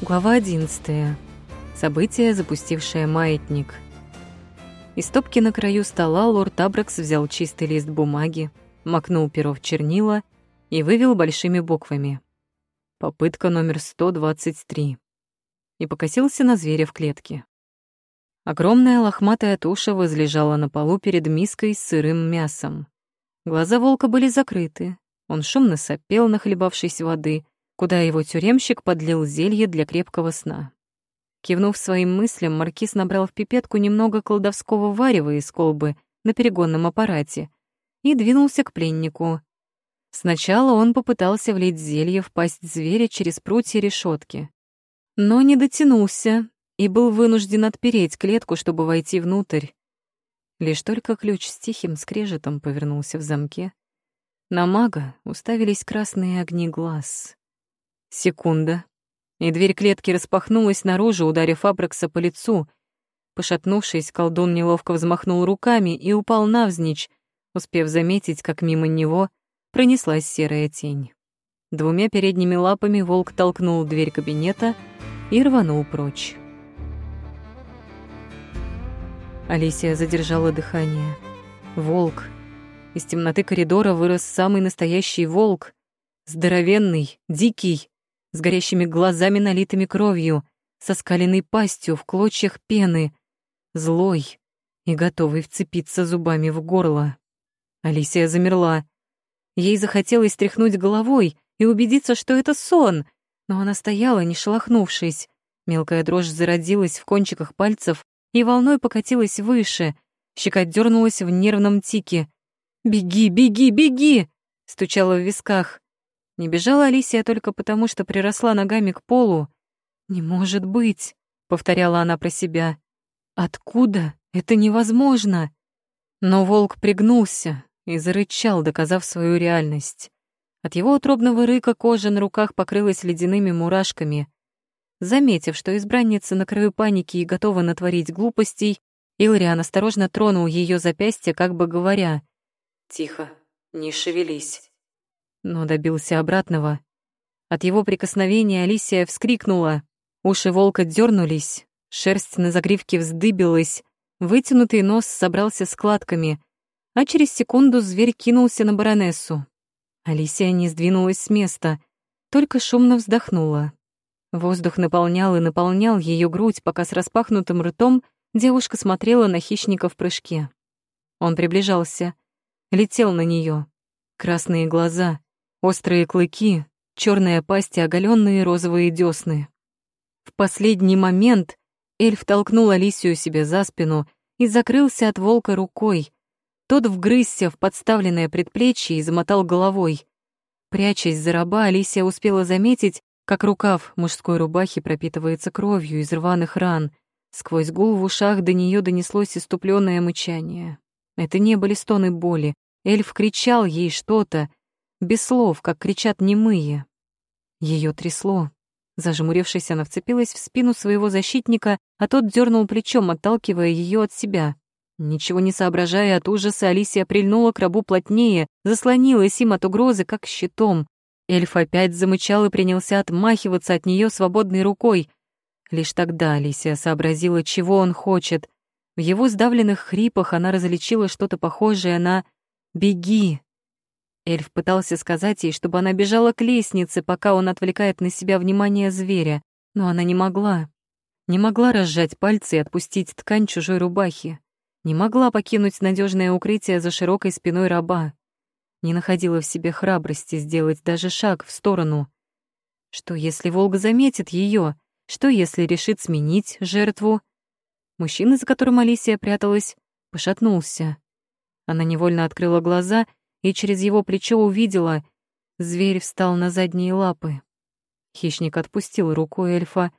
Глава 11. Событие, запустившее маятник. Из стопки на краю стола лорд Абракс взял чистый лист бумаги, макнул перо в чернила и вывел большими буквами. Попытка номер 123. И покосился на зверя в клетке. Огромная лохматая туша возлежала на полу перед миской с сырым мясом. Глаза волка были закрыты, он шумно сопел, нахлебавшись воды, куда его тюремщик подлил зелье для крепкого сна. Кивнув своим мыслям, маркиз набрал в пипетку немного колдовского варева из колбы на перегонном аппарате и двинулся к пленнику. Сначала он попытался влить зелье в пасть зверя через прутья решетки, но не дотянулся и был вынужден отпереть клетку, чтобы войти внутрь. Лишь только ключ с тихим скрежетом повернулся в замке. На мага уставились красные огни глаз. Секунда, и дверь клетки распахнулась наружу, ударив Абракса по лицу. Пошатнувшись, колдун неловко взмахнул руками и упал навзничь, успев заметить, как мимо него пронеслась серая тень. Двумя передними лапами волк толкнул дверь кабинета и рванул прочь. Алисия задержала дыхание. Волк. Из темноты коридора вырос самый настоящий волк. Здоровенный, дикий, с горящими глазами, налитыми кровью, со скаленной пастью в клочьях пены, злой и готовый вцепиться зубами в горло. Алисия замерла. Ей захотелось тряхнуть головой и убедиться, что это сон, но она стояла, не шелохнувшись. Мелкая дрожь зародилась в кончиках пальцев и волной покатилась выше. Щека дернулась в нервном тике. «Беги, беги, беги!» — стучала в висках. Не бежала Алисия только потому, что приросла ногами к полу. «Не может быть», — повторяла она про себя. «Откуда? Это невозможно!» Но волк пригнулся и зарычал, доказав свою реальность. От его утробного рыка кожа на руках покрылась ледяными мурашками. Заметив, что избранница на краю паники и готова натворить глупостей, Илриан осторожно тронул ее запястье, как бы говоря «Тихо, не шевелись» но добился обратного. От его прикосновения Алисия вскрикнула. Уши волка дернулись, шерсть на загривке вздыбилась, вытянутый нос собрался складками, а через секунду зверь кинулся на баронессу. Алисия не сдвинулась с места, только шумно вздохнула. Воздух наполнял и наполнял ее грудь, пока с распахнутым ртом девушка смотрела на хищника в прыжке. Он приближался, летел на нее. Красные глаза, Острые клыки, черная пасть и оголенные розовые десны. В последний момент эльф толкнул Алисию себе за спину и закрылся от волка рукой. Тот вгрызся в подставленное предплечье и замотал головой. Прячась за раба, Алисия успела заметить, как рукав мужской рубахи пропитывается кровью из рваных ран. Сквозь гул в ушах до нее донеслось иступленное мычание. Это не были стоны боли. Эльф кричал ей что-то, без слов, как кричат немые. Ее трясло. Зажмурившись, она вцепилась в спину своего защитника, а тот дернул плечом, отталкивая ее от себя. Ничего не соображая от ужаса, Алисия прильнула к рабу плотнее, заслонилась им от угрозы, как щитом. Эльф опять замычал и принялся отмахиваться от нее свободной рукой. Лишь тогда Алисия сообразила, чего он хочет. В его сдавленных хрипах она различила что-то похожее на «беги». Эльф пытался сказать ей, чтобы она бежала к лестнице, пока он отвлекает на себя внимание зверя, но она не могла. Не могла разжать пальцы и отпустить ткань чужой рубахи. Не могла покинуть надежное укрытие за широкой спиной раба. Не находила в себе храбрости сделать даже шаг в сторону. Что, если Волга заметит ее? Что, если решит сменить жертву? Мужчина, за которым Алисия пряталась, пошатнулся. Она невольно открыла глаза — и через его плечо увидела, зверь встал на задние лапы. Хищник отпустил руку эльфа,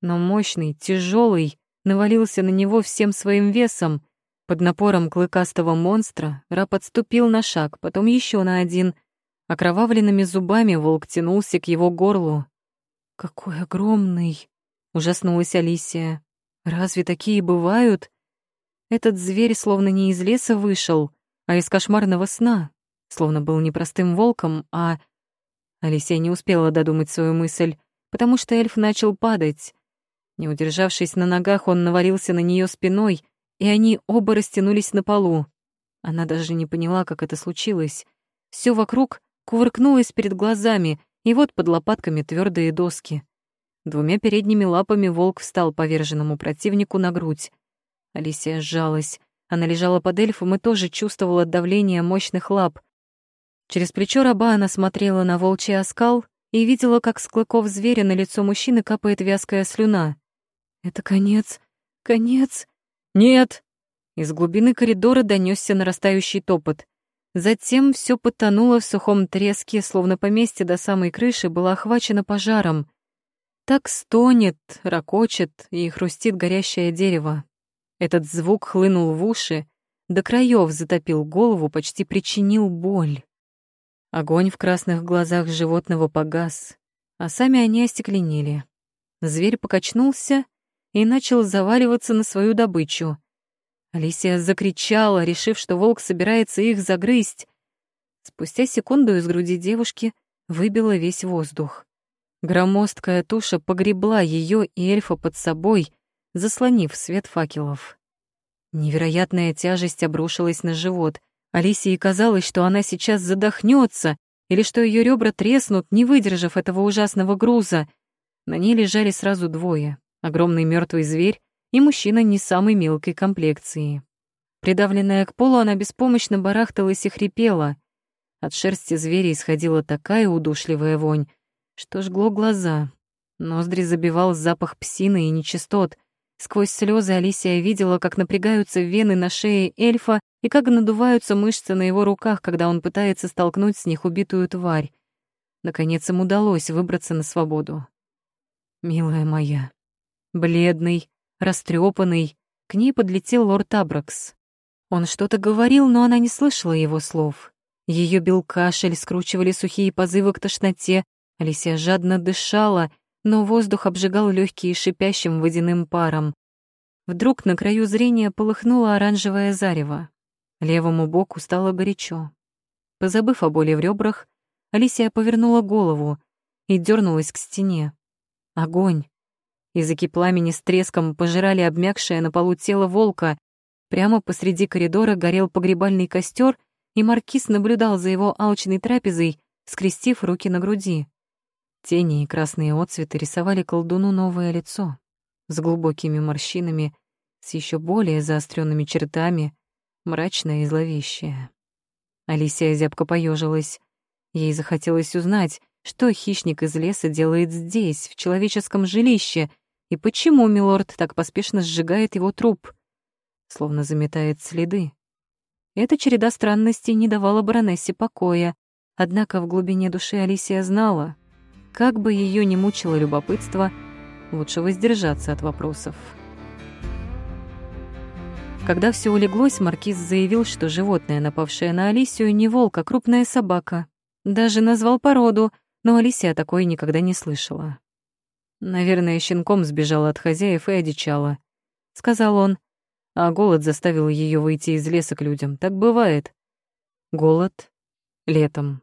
но мощный, тяжелый, навалился на него всем своим весом. Под напором клыкастого монстра раб отступил на шаг, потом еще на один. Окровавленными зубами волк тянулся к его горлу. «Какой огромный!» — ужаснулась Алисия. «Разве такие бывают?» Этот зверь словно не из леса вышел, а из кошмарного сна словно был не простым волком, а... Алисия не успела додумать свою мысль. потому что эльф начал падать. Не удержавшись на ногах, он навалился на нее спиной, и они оба растянулись на полу. Она даже не поняла, как это случилось. Все вокруг кувыркнулось перед глазами, и вот под лопатками твердые доски. Двумя передними лапами волк встал поверженному противнику на грудь. Алисия сжалась. Она лежала под эльфом и тоже чувствовала давление мощных лап. Через плечо раба она смотрела на волчий оскал и видела, как с клыков зверя на лицо мужчины капает вязкая слюна. «Это конец, конец!» «Нет!» Из глубины коридора донесся нарастающий топот. Затем все потонуло в сухом треске, словно поместье до самой крыши было охвачено пожаром. Так стонет, ракочет и хрустит горящее дерево. Этот звук хлынул в уши, до краев затопил голову, почти причинил боль. Огонь в красных глазах животного погас, а сами они остекленели. Зверь покачнулся и начал заваливаться на свою добычу. Алисия закричала, решив, что волк собирается их загрызть. Спустя секунду из груди девушки выбило весь воздух. Громоздкая туша погребла ее и эльфа под собой, заслонив свет факелов. Невероятная тяжесть обрушилась на живот. Алисии казалось, что она сейчас задохнется или что ее ребра треснут, не выдержав этого ужасного груза. На ней лежали сразу двое — огромный мертвый зверь и мужчина не самой мелкой комплекции. Придавленная к полу, она беспомощно барахталась и хрипела. От шерсти зверя исходила такая удушливая вонь, что жгло глаза. Ноздри забивал запах псины и нечистот. Сквозь слезы Алисия видела, как напрягаются вены на шее эльфа и как надуваются мышцы на его руках, когда он пытается столкнуть с них убитую тварь. Наконец им удалось выбраться на свободу. «Милая моя», бледный, растрепанный, к ней подлетел лорд Абракс. Он что-то говорил, но она не слышала его слов. Ее бил кашель, скручивали сухие позывы к тошноте, Алисия жадно дышала, но воздух обжигал легкие шипящим водяным паром. Вдруг на краю зрения полыхнуло оранжевое зарево. Левому боку стало горячо. Позабыв о боли в ребрах, Алисия повернула голову и дернулась к стене. Огонь. Языки пламени с треском пожирали обмякшее на полу тело волка. Прямо посреди коридора горел погребальный костер, и маркиз наблюдал за его алчной трапезой, скрестив руки на груди. Тени и красные отцветы рисовали колдуну новое лицо с глубокими морщинами, с еще более заостренными чертами, мрачное и зловещее. Алисия зябко поежилась. Ей захотелось узнать, что хищник из леса делает здесь, в человеческом жилище, и почему милорд так поспешно сжигает его труп, словно заметает следы. Эта череда странностей не давала баронессе покоя, однако в глубине души Алисия знала, как бы ее не мучило любопытство, лучше воздержаться от вопросов. Когда все улеглось, маркиз заявил, что животное, напавшее на Алисию, не волк, а крупная собака. Даже назвал породу, но Алисия такое никогда не слышала. Наверное, щенком сбежала от хозяев и одичала, сказал он. А голод заставил ее выйти из леса к людям. Так бывает. Голод летом.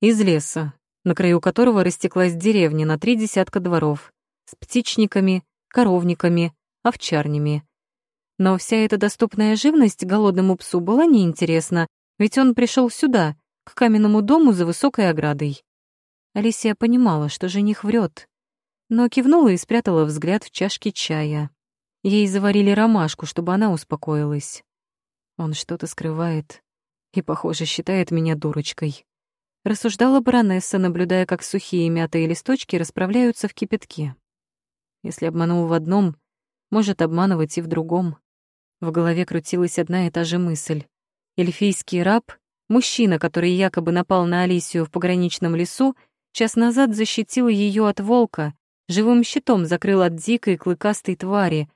Из леса, на краю которого растеклась деревня на три десятка дворов, с птичниками, коровниками, овчарнями. Но вся эта доступная живность голодному псу была неинтересна, ведь он пришел сюда, к каменному дому за высокой оградой. Алисия понимала, что жених врет, но кивнула и спрятала взгляд в чашке чая. Ей заварили ромашку, чтобы она успокоилась. Он что-то скрывает и, похоже, считает меня дурочкой. Рассуждала баронесса, наблюдая, как сухие мятые листочки расправляются в кипятке. Если обманул в одном, может обманывать и в другом. В голове крутилась одна и та же мысль. Эльфийский раб, мужчина, который якобы напал на Алисию в пограничном лесу, час назад защитил ее от волка, живым щитом закрыл от дикой клыкастой твари.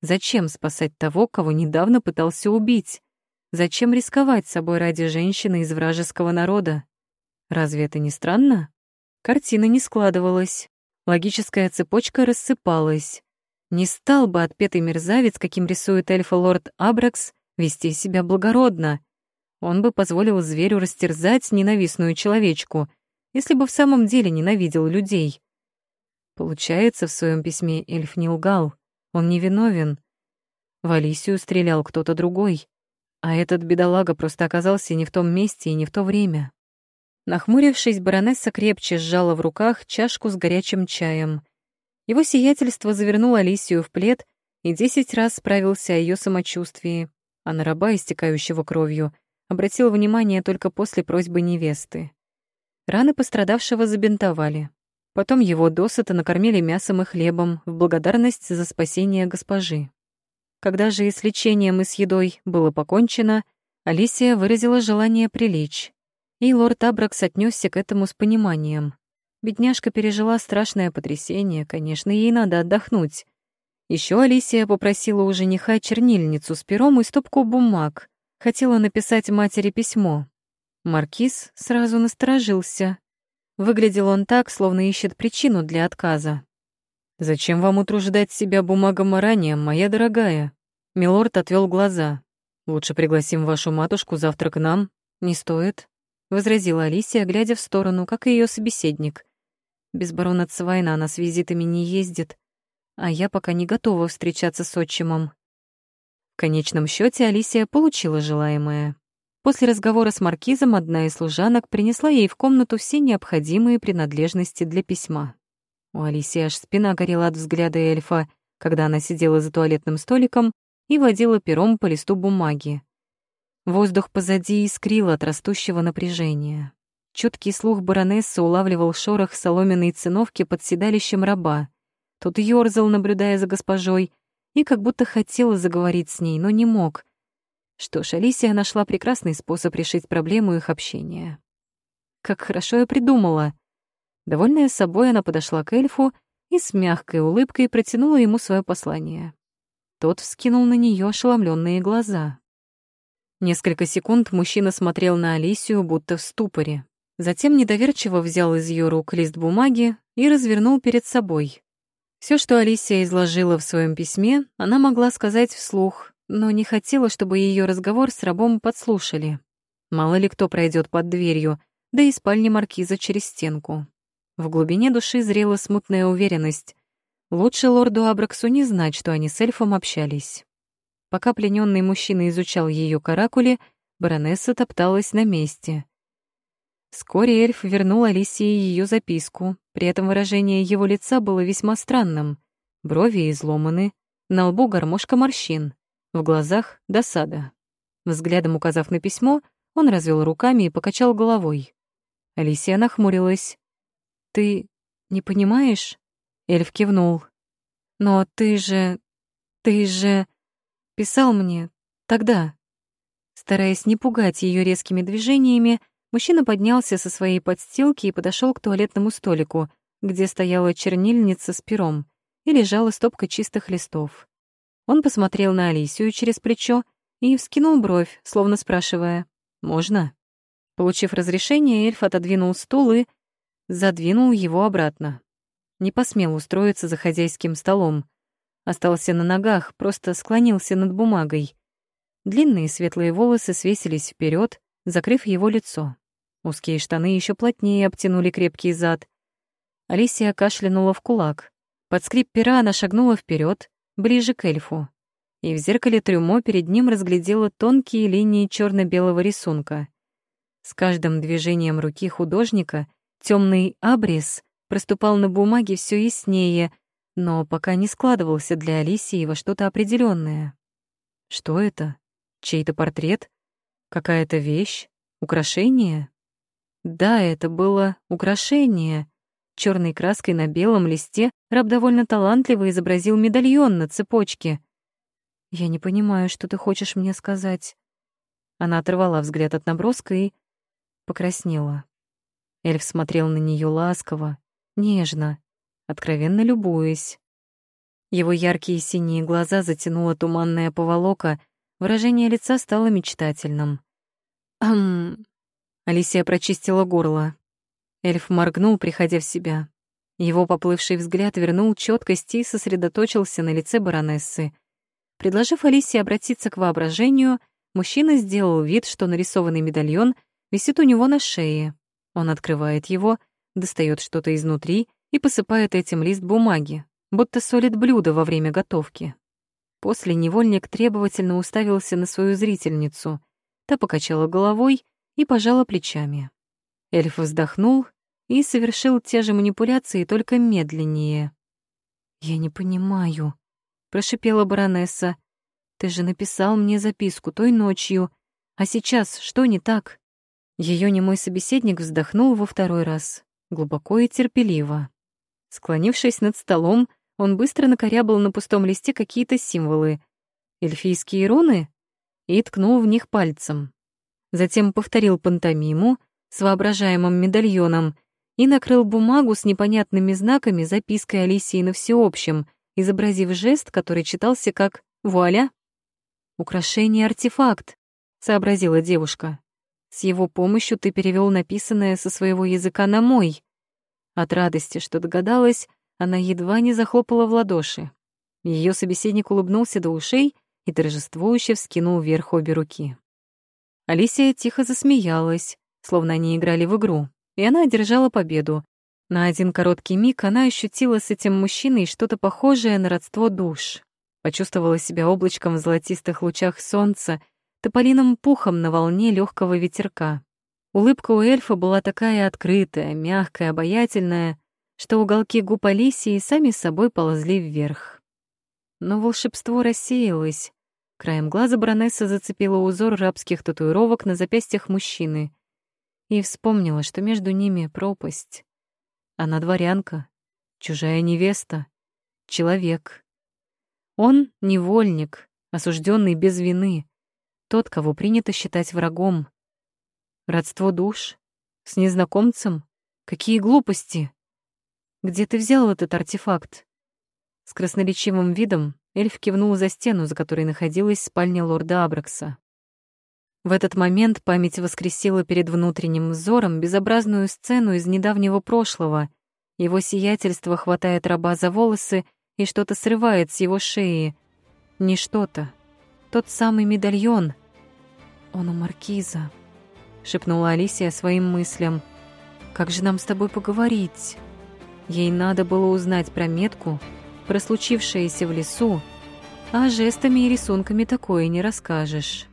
Зачем спасать того, кого недавно пытался убить? Зачем рисковать собой ради женщины из вражеского народа? Разве это не странно? Картина не складывалась. Логическая цепочка рассыпалась. Не стал бы отпетый мерзавец, каким рисует эльфа-лорд Абракс, вести себя благородно. Он бы позволил зверю растерзать ненавистную человечку, если бы в самом деле ненавидел людей. Получается, в своем письме эльф не лгал. Он невиновен. В Алисию стрелял кто-то другой. А этот бедолага просто оказался не в том месте и не в то время. Нахмурившись, баронесса крепче сжала в руках чашку с горячим чаем. Его сиятельство завернул Алисию в плед и десять раз справился о ее самочувствии, а на раба, истекающего кровью, обратил внимание только после просьбы невесты. Раны пострадавшего забинтовали. Потом его досыта накормили мясом и хлебом в благодарность за спасение госпожи. Когда же и с лечением, и с едой было покончено, Алисия выразила желание прилечь. И лорд Абракс отнесся к этому с пониманием. Бедняжка пережила страшное потрясение, конечно, ей надо отдохнуть. Еще Алисия попросила у жениха чернильницу с пером и стопку бумаг. Хотела написать матери письмо. Маркиз сразу насторожился. Выглядел он так, словно ищет причину для отказа. «Зачем вам утруждать себя бумагоморанием, моя дорогая?» Милорд отвел глаза. «Лучше пригласим вашу матушку завтра к нам». «Не стоит», — возразила Алисия, глядя в сторону, как и ее собеседник. «Без барона Цвайна она с визитами не ездит, а я пока не готова встречаться с отчимом». В конечном счете Алисия получила желаемое. После разговора с маркизом одна из служанок принесла ей в комнату все необходимые принадлежности для письма. У Алисии аж спина горела от взгляда эльфа, когда она сидела за туалетным столиком и водила пером по листу бумаги. Воздух позади искрил от растущего напряжения. Чуткий слух баронессы улавливал шорох соломенной циновки под седалищем раба. Тот ёрзал, наблюдая за госпожой, и как будто хотел заговорить с ней, но не мог. Что ж, Алисия нашла прекрасный способ решить проблему их общения. «Как хорошо я придумала!» Довольная собой, она подошла к эльфу и с мягкой улыбкой протянула ему свое послание. Тот вскинул на нее ошеломленные глаза. Несколько секунд мужчина смотрел на Алисию, будто в ступоре. Затем недоверчиво взял из ее рук лист бумаги и развернул перед собой. Все, что Алисия изложила в своем письме, она могла сказать вслух, но не хотела, чтобы ее разговор с рабом подслушали. Мало ли кто пройдет под дверью, да и спальни маркиза через стенку. В глубине души зрела смутная уверенность. Лучше лорду Абраксу не знать, что они с эльфом общались. Пока плененный мужчина изучал ее каракули, баронесса топталась на месте. Вскоре эльф вернул Алисии ее записку, при этом выражение его лица было весьма странным. Брови изломаны, на лбу гармошка морщин, в глазах — досада. Взглядом указав на письмо, он развел руками и покачал головой. Алисия нахмурилась. «Ты не понимаешь?» Эльф кивнул. «Но ты же... ты же... писал мне тогда». Стараясь не пугать ее резкими движениями, мужчина поднялся со своей подстилки и подошел к туалетному столику, где стояла чернильница с пером и лежала стопка чистых листов. Он посмотрел на Алисию через плечо и вскинул бровь, словно спрашивая «Можно?». Получив разрешение, эльф отодвинул стул и задвинул его обратно. Не посмел устроиться за хозяйским столом. Остался на ногах, просто склонился над бумагой. Длинные светлые волосы свесились вперед, закрыв его лицо. Узкие штаны еще плотнее обтянули крепкий зад. Алисия кашлянула в кулак. Под скрип пера она шагнула вперед, ближе к эльфу. И в зеркале трюмо перед ним разглядела тонкие линии черно белого рисунка. С каждым движением руки художника Темный абрис проступал на бумаге все яснее, но пока не складывался для Алисии во что-то определенное. Что это? Чей-то портрет? Какая-то вещь? Украшение? Да, это было украшение. Черной краской на белом листе раб довольно талантливо изобразил медальон на цепочке. «Я не понимаю, что ты хочешь мне сказать». Она оторвала взгляд от наброска и покраснела. Эльф смотрел на нее ласково, нежно, откровенно любуясь. Его яркие синие глаза затянула туманная поволока, выражение лица стало мечтательным. «Ам...» Алисия прочистила горло. Эльф моргнул, приходя в себя. Его поплывший взгляд вернул четкость и сосредоточился на лице баронессы. Предложив Алисии обратиться к воображению, мужчина сделал вид, что нарисованный медальон висит у него на шее, он открывает его, достает что-то изнутри и посыпает этим лист бумаги, будто солит блюдо во время готовки. После невольник требовательно уставился на свою зрительницу. Та покачала головой и пожала плечами. Эльф вздохнул и совершил те же манипуляции, только медленнее. «Я не понимаю», — прошипела баронесса. «Ты же написал мне записку той ночью. А сейчас что не так?» Ее немой собеседник вздохнул во второй раз, глубоко и терпеливо. Склонившись над столом, он быстро накорябал на пустом листе какие-то символы. Эльфийские руны? И ткнул в них пальцем. Затем повторил пантомиму с воображаемым медальоном и накрыл бумагу с непонятными знаками запиской Алисии на всеобщем, изобразив жест, который читался как «Вуаля!» «Украшение-артефакт», — сообразила девушка. С его помощью ты перевел написанное со своего языка на мой. От радости, что догадалась, она едва не захлопала в ладоши. Ее собеседник улыбнулся до ушей и торжествующе вскинул вверх обе руки. Алисия тихо засмеялась, словно они играли в игру, и она одержала победу. На один короткий миг она ощутила с этим мужчиной что-то похожее на родство душ. Почувствовала себя облачком в золотистых лучах солнца тополиным пухом на волне легкого ветерка. Улыбка у эльфа была такая открытая, мягкая, обаятельная, что уголки губ Алисии сами собой ползли вверх. Но волшебство рассеялось. Краем глаза баронесса зацепила узор рабских татуировок на запястьях мужчины и вспомнила, что между ними пропасть. Она дворянка, чужая невеста, человек. Он — невольник, осужденный без вины, тот, кого принято считать врагом. Родство душ? С незнакомцем? Какие глупости! Где ты взял этот артефакт? С красноречивым видом эльф кивнул за стену, за которой находилась спальня лорда Абракса. В этот момент память воскресила перед внутренним взором безобразную сцену из недавнего прошлого. Его сиятельство хватает раба за волосы и что-то срывает с его шеи. Не что-то, тот самый медальон. Он у маркиза, шепнула Алисия своим мыслям. Как же нам с тобой поговорить? Ей надо было узнать про метку, про случившееся в лесу, а жестами и рисунками такое не расскажешь.